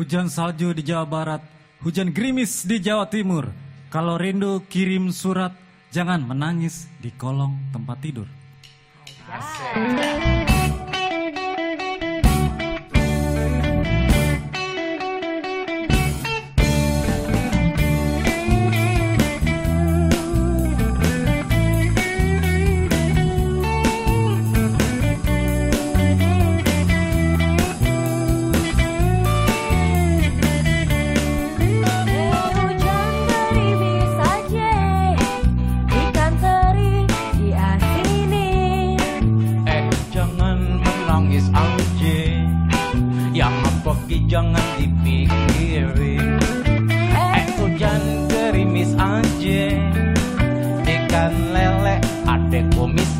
hujan salju di Jawa Barat, hujan gerimis di Jawa Timur. Kalau rindu kirim surat, jangan menangis di kolong tempat tidur. Hujan aja Yang pergi jangan dipikirin? Eh hujan gerimis aja Ikan lele ada kumisnya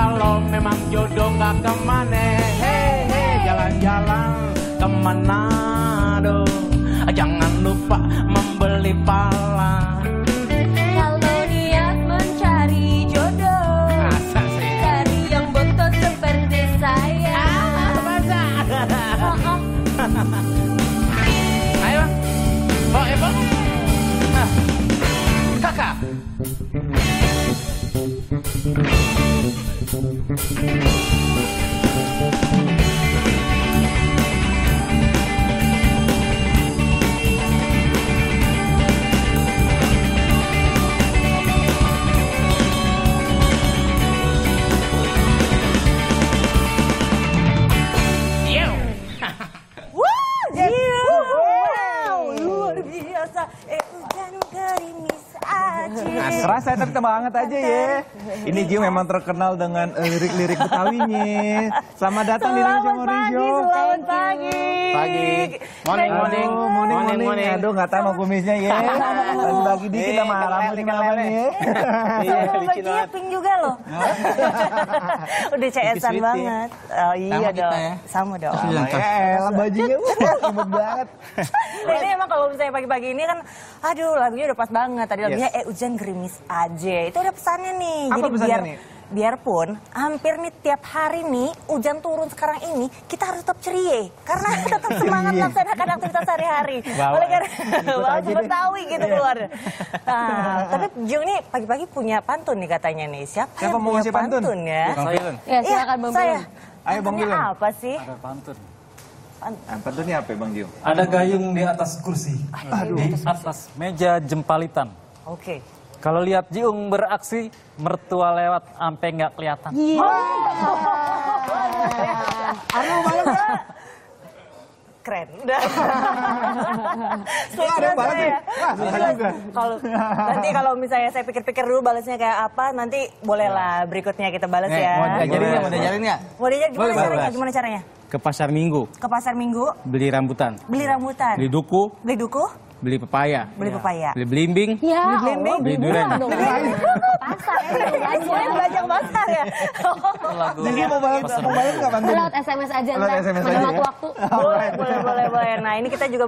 Kalau memang jodoh gak ke mana hei jalan-jalan ke Manado Jangan lupa membeli pala. Kalau niat mencari jodoh, biasa. Eh, hujan gerimis aja. Nah, serasa tapi tambah hangat aja ya. Ini Gio memang terkenal dengan eh, lirik-lirik Betawinya. Selamat datang di Indonesia Selamat Morning pagi, selamat pagi. Pagi. Morning, Aduh, morning. morning, morning, morning. Aduh, nggak tahu mau kumisnya ya. Kasih bagi dikit sama Eh, rambut ikan kenapa nih ya. Iya, licin banget. pink juga loh. Udah CS-an banget. Oh iya Sama kita dong. ya. Sama dong. Ya elah bajunya, imut banget. Nah, ini emang kalau misalnya pagi-pagi ini kan, aduh lagunya udah pas banget. Tadi lagunya eh hujan gerimis aja. Itu ada pesannya nih. Apa Jadi pesannya biar nih? Biarpun hampir nih tiap hari nih hujan turun sekarang ini kita harus tetap ceria karena tetap semangat Ceria. melaksanakan aktivitas sehari-hari. Oleh karena deh. Betawi gitu Iya. keluar. Nah, tapi Jung nih pagi-pagi punya pantun nih katanya nih. Siapa, Siapa yang mau punya ngasih pantun? ya? Ya, silakan Bang saya. Ayo, Bang apa sih? Ada pantun. Pantunnya apa ya Bang Gio? Ada gayung di atas kursi. Di atas meja jempalitan. Oke. Kalau lihat Jiung beraksi, mertua lewat ampe nggak kelihatan. Arno malam Keren. Sukses juga. Kalau nanti kalau misalnya saya pikir-pikir dulu balasnya kayak apa, nanti bolehlah berikutnya kita balas ya. mau diajarin nggak? Mau Boleh. diajarin nggak? Mau diajar gimana Boleh, caranya? Gimana caranya? Ke pasar minggu, Ke pasar minggu, beli rambutan, beli rambutan, beli duku, beli duku, beli pepaya, beli pepaya. beli belimbing, Ya, Beli belimbing. Allah, Beli durian. Pasar ya, Boleh belajar pasar ya. Jadi mau balas mau balas nggak pantun? Lewat SMS aja Lewat SMS pada aja ya? waktu-waktu. boleh, boleh, boleh, boleh. Nah ini kita juga